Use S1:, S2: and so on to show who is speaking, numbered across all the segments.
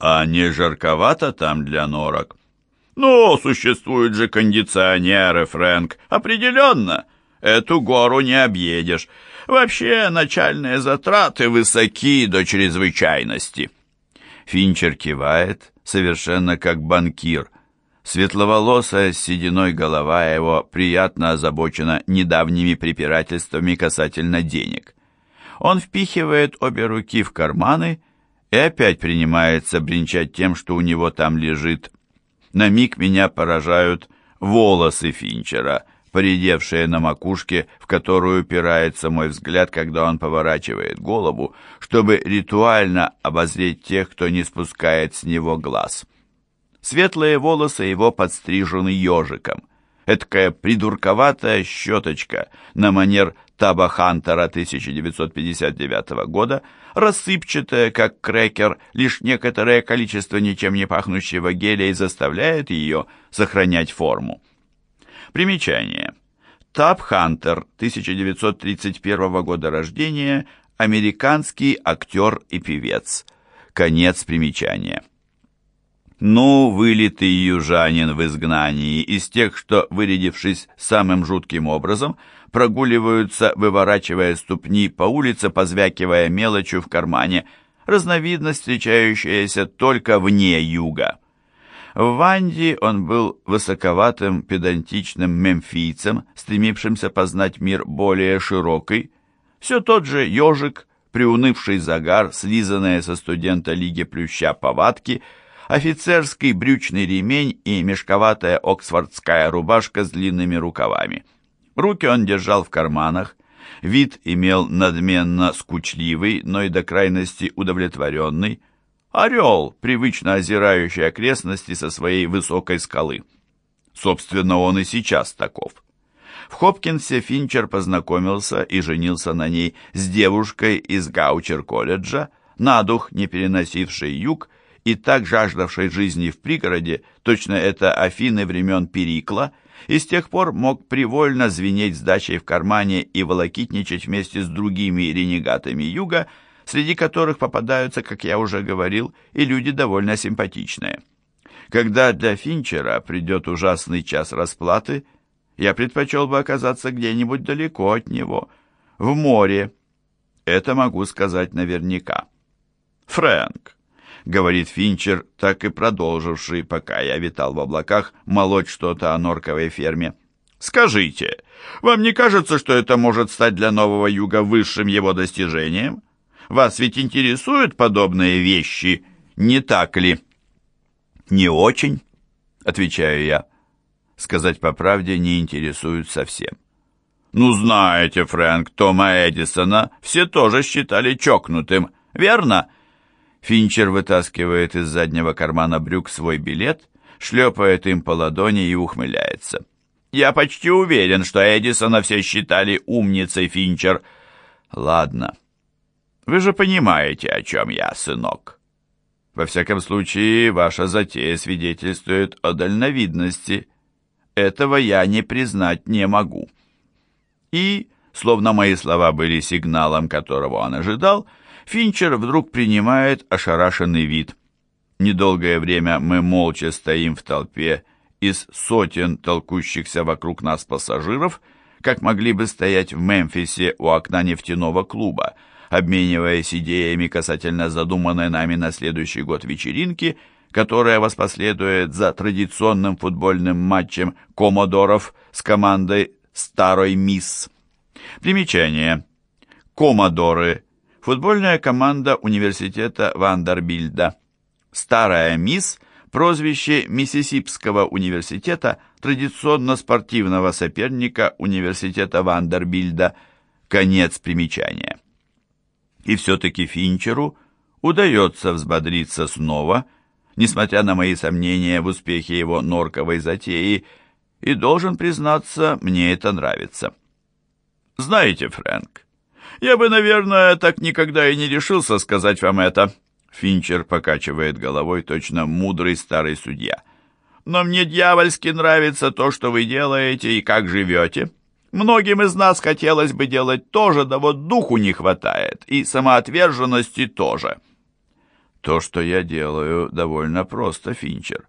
S1: А не жарковато там для норок? Ну, существуют же кондиционеры, Фрэнк, определенно. Эту гору не объедешь. Вообще, начальные затраты высоки до чрезвычайности. Финчер кивает, совершенно как банкир. Светловолосая с сединой голова его приятно озабочена недавними препирательствами касательно денег. Он впихивает обе руки в карманы и опять принимается бренчать тем, что у него там лежит. На миг меня поражают волосы Финчера, поредевшие на макушке, в которую упирается мой взгляд, когда он поворачивает голову, чтобы ритуально обозреть тех, кто не спускает с него глаз. Светлые волосы его подстрижены ежиком. Эдакая придурковатая щеточка на манер Таба Хантера 1959 года, рассыпчатая, как крекер, лишь некоторое количество ничем не пахнущего геля и заставляет ее сохранять форму. Примечание. Таб Хантер, 1931 года рождения, американский актер и певец. Конец примечания. Ну, вылитый южанин в изгнании, из тех, что, вырядившись самым жутким образом, прогуливаются, выворачивая ступни по улице, позвякивая мелочью в кармане, разновидность, встречающаяся только вне юга. В Ванди он был высоковатым, педантичным мемфийцем, стремившимся познать мир более широкий, все тот же ежик, приунывший загар, слизанные со студента Лиги Плюща повадки, офицерский брючный ремень и мешковатая оксфордская рубашка с длинными рукавами. Руки он держал в карманах, вид имел надменно скучливый, но и до крайности удовлетворенный, орел, привычно озирающий окрестности со своей высокой скалы. Собственно, он и сейчас таков. В Хопкинсе Финчер познакомился и женился на ней с девушкой из Гаучер-колледжа, на дух не переносившей юг и так жаждавшей жизни в пригороде, точно это Афины времен Перикла, и с тех пор мог привольно звенеть сдачей в кармане и волокитничать вместе с другими ренегатами юга, среди которых попадаются, как я уже говорил, и люди довольно симпатичные. Когда для Финчера придет ужасный час расплаты, я предпочел бы оказаться где-нибудь далеко от него, в море. Это могу сказать наверняка. «Фрэнк», — говорит Финчер, так и продолживший, пока я витал в облаках, молоть что-то о норковой ферме. «Скажите, вам не кажется, что это может стать для Нового Юга высшим его достижением?» Вас ведь интересуют подобные вещи, не так ли?» «Не очень», — отвечаю я. Сказать по правде не интересуют совсем. «Ну, знаете, Фрэнк, Тома Эдисона все тоже считали чокнутым, верно?» Финчер вытаскивает из заднего кармана брюк свой билет, шлепает им по ладони и ухмыляется. «Я почти уверен, что Эдисона все считали умницей, Финчер». «Ладно, вы же понимаете, о чем я, сынок. Во всяком случае, ваша затея свидетельствует о дальновидности. Этого я не признать не могу. И, словно мои слова были сигналом, которого он ожидал, Финчер вдруг принимает ошарашенный вид. Недолгое время мы молча стоим в толпе из сотен толкущихся вокруг нас пассажиров, как могли бы стоять в Мемфисе у окна нефтяного клуба, обмениваясь идеями касательно задуманной нами на следующий год вечеринки, которая воспоследует за традиционным футбольным матчем комодоров с командой «Старой Мисс». Примечание. Комодоры. Футбольная команда университета Вандербильда. «Старая Мисс» – прозвище Миссисипского университета, традиционно спортивного соперника университета Вандербильда. Конец примечания. И все-таки Финчеру удается взбодриться снова, несмотря на мои сомнения в успехе его норковой затеи, и должен признаться, мне это нравится. Знаете, Фрэнк, я бы, наверное, так никогда и не решился сказать вам это. Финчер покачивает головой, точно мудрый старый судья. Но мне дьявольски нравится то, что вы делаете и как живете. Многим из нас хотелось бы делать то же, да вот духу не хватает, и самоотверженности тоже. То, что я делаю, довольно просто, Финчер.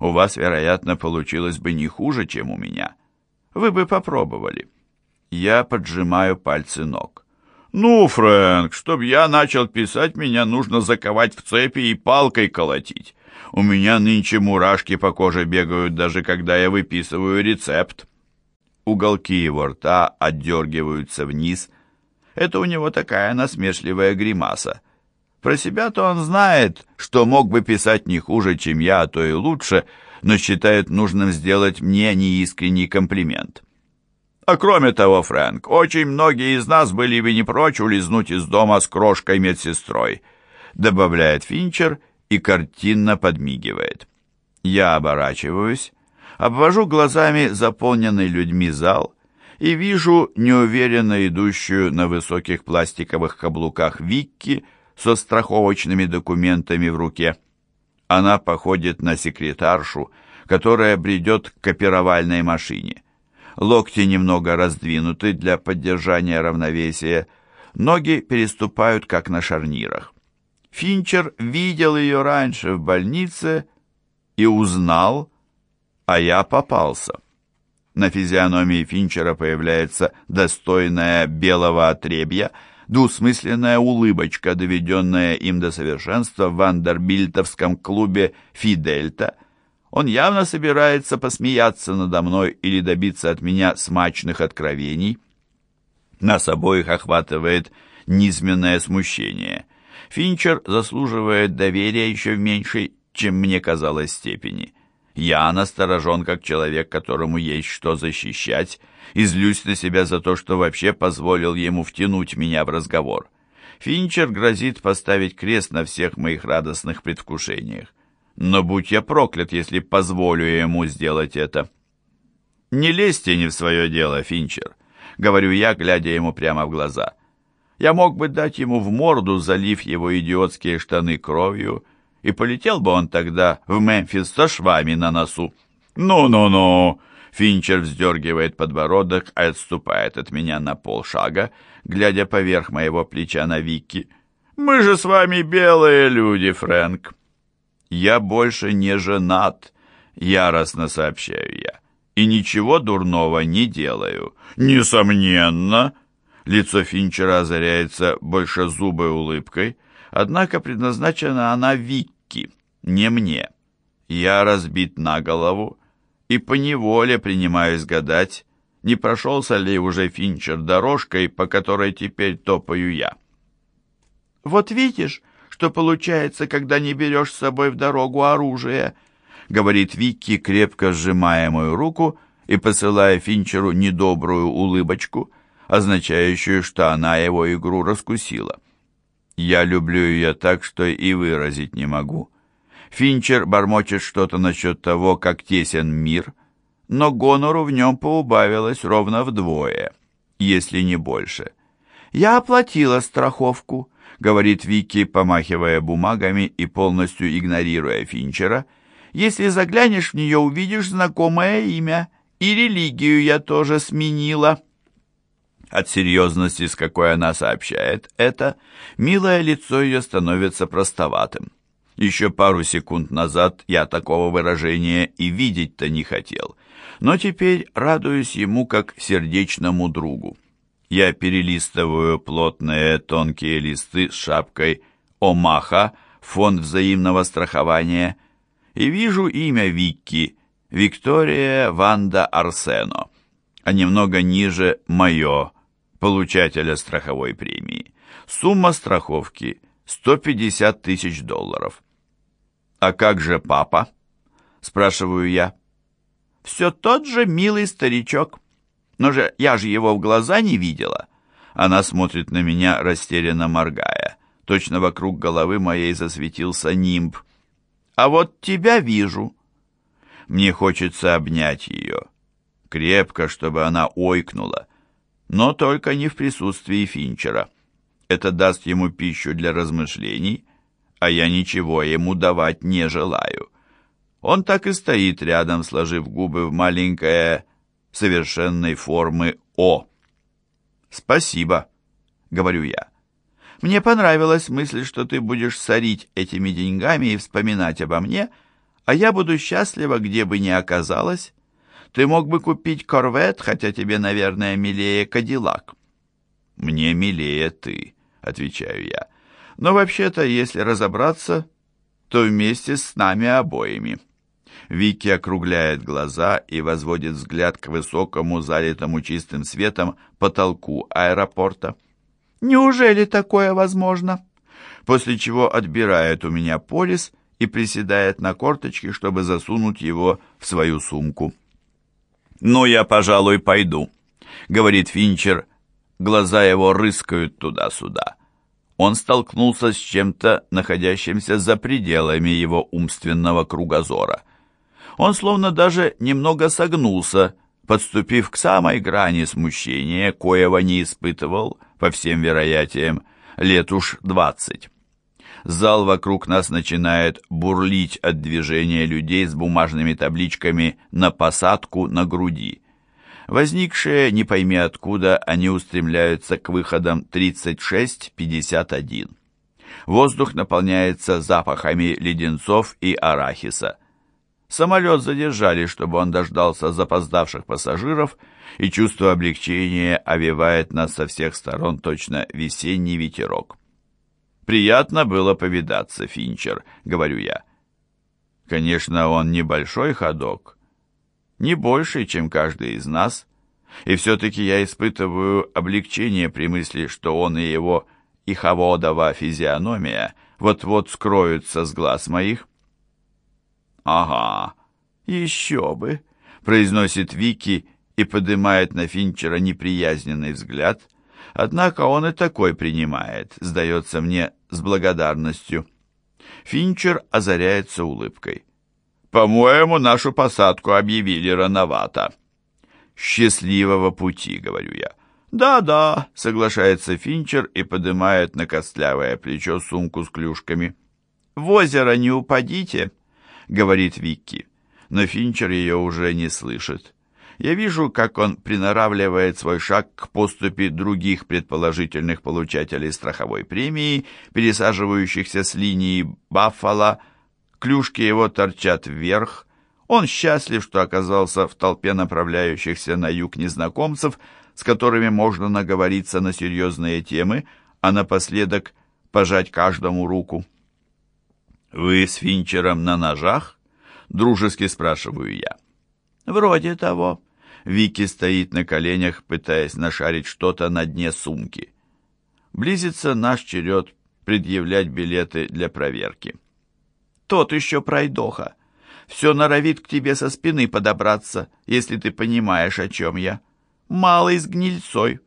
S1: У вас, вероятно, получилось бы не хуже, чем у меня. Вы бы попробовали. Я поджимаю пальцы ног. «Ну, Фрэнк, чтоб я начал писать, меня нужно заковать в цепи и палкой колотить. У меня нынче мурашки по коже бегают, даже когда я выписываю рецепт». Уголки его рта отдергиваются вниз. Это у него такая насмешливая гримаса. Про себя-то он знает, что мог бы писать не хуже, чем я, а то и лучше, но считает нужным сделать мне неискренний комплимент. А кроме того, Фрэнк, очень многие из нас были бы не прочь улизнуть из дома с крошкой-медсестрой, добавляет Финчер и картинно подмигивает. Я оборачиваюсь, обвожу глазами заполненный людьми зал и вижу неуверенно идущую на высоких пластиковых каблуках Викки, со страховочными документами в руке. Она походит на секретаршу, которая бредет к копировальной машине. Локти немного раздвинуты для поддержания равновесия, ноги переступают как на шарнирах. Финчер видел ее раньше в больнице и узнал, а я попался. На физиономии Финчера появляется достойная белого отребья – двусмысленная улыбочка, доведенная им до совершенства в вандербильтовском клубе «Фидельта». Он явно собирается посмеяться надо мной или добиться от меня смачных откровений. Нас обоих охватывает низменное смущение. Финчер заслуживает доверия еще в меньшей, чем мне казалось, степени. Я насторожен, как человек, которому есть что защищать, и злюсь на себя за то, что вообще позволил ему втянуть меня в разговор. Финчер грозит поставить крест на всех моих радостных предвкушениях. Но будь я проклят, если позволю ему сделать это. «Не лезьте не в свое дело, Финчер», — говорю я, глядя ему прямо в глаза. Я мог бы дать ему в морду, залив его идиотские штаны кровью, — и полетел бы он тогда в Мемфис со швами на носу. «Ну-ну-ну!» Финчер вздергивает подбородок и отступает от меня на полшага, глядя поверх моего плеча на Вики. «Мы же с вами белые люди, Фрэнк!» «Я больше не женат», — яростно сообщаю я, «и ничего дурного не делаю». «Несомненно!» Лицо Финчера озаряется большезубой улыбкой — Однако предназначена она Викки, не мне. Я разбит на голову и поневоле принимаюсь гадать, не прошелся ли уже Финчер дорожкой, по которой теперь топаю я. «Вот видишь, что получается, когда не берешь с собой в дорогу оружие», говорит Викки, крепко сжимая мою руку и посылая Финчеру недобрую улыбочку, означающую, что она его игру раскусила. Я люблю ее так, что и выразить не могу. Финчер бормочет что-то насчет того, как тесен мир, но гонору в нем поубавилось ровно вдвое, если не больше. «Я оплатила страховку», — говорит Вики, помахивая бумагами и полностью игнорируя Финчера. «Если заглянешь в нее, увидишь знакомое имя, и религию я тоже сменила». От серьезности, с какой она сообщает это, милое лицо ее становится простоватым. Еще пару секунд назад я такого выражения и видеть-то не хотел, но теперь радуюсь ему как сердечному другу. Я перелистываю плотные тонкие листы с шапкой «Омаха», фонд взаимного страхования, и вижу имя Викки, Виктория Ванда Арсено, а немного ниже «Мое», получателя страховой премии. Сумма страховки 150 тысяч долларов. «А как же папа?» – спрашиваю я. «Все тот же милый старичок. Но же я же его в глаза не видела». Она смотрит на меня, растерянно моргая. Точно вокруг головы моей засветился нимб. «А вот тебя вижу». Мне хочется обнять ее. Крепко, чтобы она ойкнула но только не в присутствии Финчера. Это даст ему пищу для размышлений, а я ничего ему давать не желаю. Он так и стоит рядом, сложив губы в маленькое совершенной формы «О». «Спасибо», — говорю я. Мне понравилась мысль, что ты будешь сорить этими деньгами и вспоминать обо мне, а я буду счастлива, где бы ни оказалась. Ты мог бы купить корвет, хотя тебе, наверное, милее Кадиллак. Мне милее ты, отвечаю я. Но вообще-то, если разобраться, то вместе с нами обоими. Вики округляет глаза и возводит взгляд к высокому, залитому чистым светом потолку аэропорта. Неужели такое возможно? После чего отбирает у меня полис и приседает на корточки, чтобы засунуть его в свою сумку. «Ну, я, пожалуй, пойду», — говорит Финчер. Глаза его рыскают туда-сюда. Он столкнулся с чем-то, находящимся за пределами его умственного кругозора. Он словно даже немного согнулся, подступив к самой грани смущения, коего не испытывал, по всем вероятиям, лет уж двадцать. Зал вокруг нас начинает бурлить от движения людей с бумажными табличками на посадку на груди. Возникшие, не пойми откуда, они устремляются к выходам 36-51. Воздух наполняется запахами леденцов и арахиса. Самолет задержали, чтобы он дождался запоздавших пассажиров, и чувство облегчения овевает нас со всех сторон точно весенний ветерок. «Приятно было повидаться, Финчер», — говорю я. Конечно, он небольшой ходок, не больше, чем каждый из нас, и все-таки я испытываю облегчение при мысли, что он и его иховодова физиономия вот-вот скроются с глаз моих. «Ага, еще бы», — произносит Вики и поднимает на Финчера неприязненный взгляд, однако он и такой принимает, сдается мне, с благодарностью. Финчер озаряется улыбкой. «По-моему, нашу посадку объявили рановато». «Счастливого пути», — говорю я. «Да-да», — соглашается Финчер и поднимает на костлявое плечо сумку с клюшками. «В озеро не упадите», — говорит Викки. Но Финчер ее уже не слышит. Я вижу, как он приноравливает свой шаг к поступе других предположительных получателей страховой премии, пересаживающихся с линии Баффала клюшки его торчат вверх. Он счастлив, что оказался в толпе направляющихся на юг незнакомцев, с которыми можно наговориться на серьезные темы, а напоследок пожать каждому руку. «Вы с Финчером на ножах?» — дружески спрашиваю я. «Вроде того». Вики стоит на коленях, пытаясь нашарить что-то на дне сумки. Близится наш черед предъявлять билеты для проверки. Тот еще пройдоха. Все норовит к тебе со спины подобраться, если ты понимаешь, о чем я. Малый с гнильцой.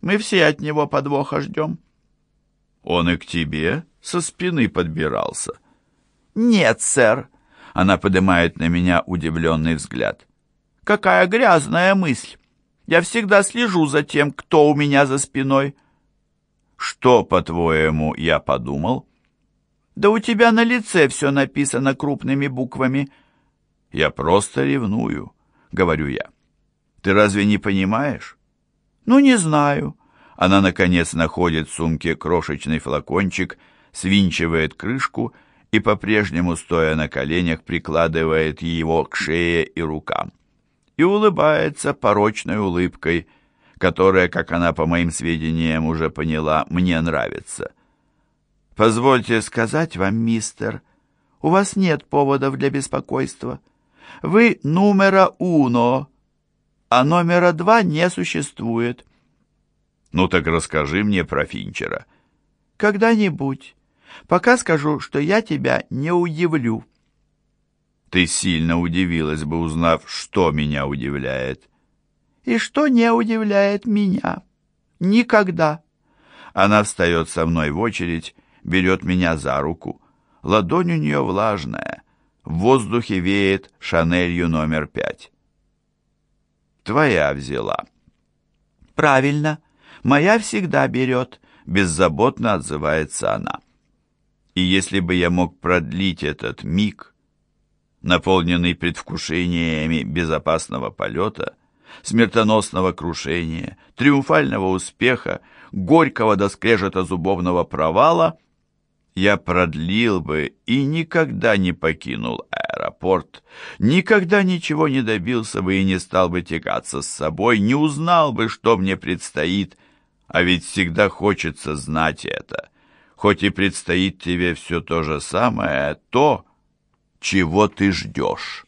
S1: Мы все от него подвоха ждем. Он и к тебе со спины подбирался. Нет, сэр. Она поднимает на меня удивленный взгляд. Какая грязная мысль. Я всегда слежу за тем, кто у меня за спиной. Что, по-твоему, я подумал? Да у тебя на лице все написано крупными буквами. Я просто ревную, говорю я. Ты разве не понимаешь? Ну, не знаю. Она, наконец, находит в сумке крошечный флакончик, свинчивает крышку и, по-прежнему стоя на коленях, прикладывает его к шее и рукам. И улыбается порочной улыбкой, которая, как она, по моим сведениям, уже поняла, мне нравится. «Позвольте сказать вам, мистер, у вас нет поводов для беспокойства. Вы номера уно, а номера два не существует». «Ну так расскажи мне про Финчера». «Когда-нибудь. Пока скажу, что я тебя не удивлю». «Ты сильно удивилась бы, узнав, что меня удивляет». «И что не удивляет меня? Никогда». Она встает со мной в очередь берет меня за руку. Ладонь у нее влажная. В воздухе веет шанелью номер пять. Твоя взяла. Правильно. Моя всегда берет. Беззаботно отзывается она. И если бы я мог продлить этот миг, наполненный предвкушениями безопасного полета, смертоносного крушения, триумфального успеха, горького до скрежета зубовного провала, я продлил бы и никогда не покинул аэропорт, никогда ничего не добился бы и не стал бы тягаться с собой, не узнал бы, что мне предстоит, а ведь всегда хочется знать это, хоть и предстоит тебе все то же самое, то, чего ты ждешь».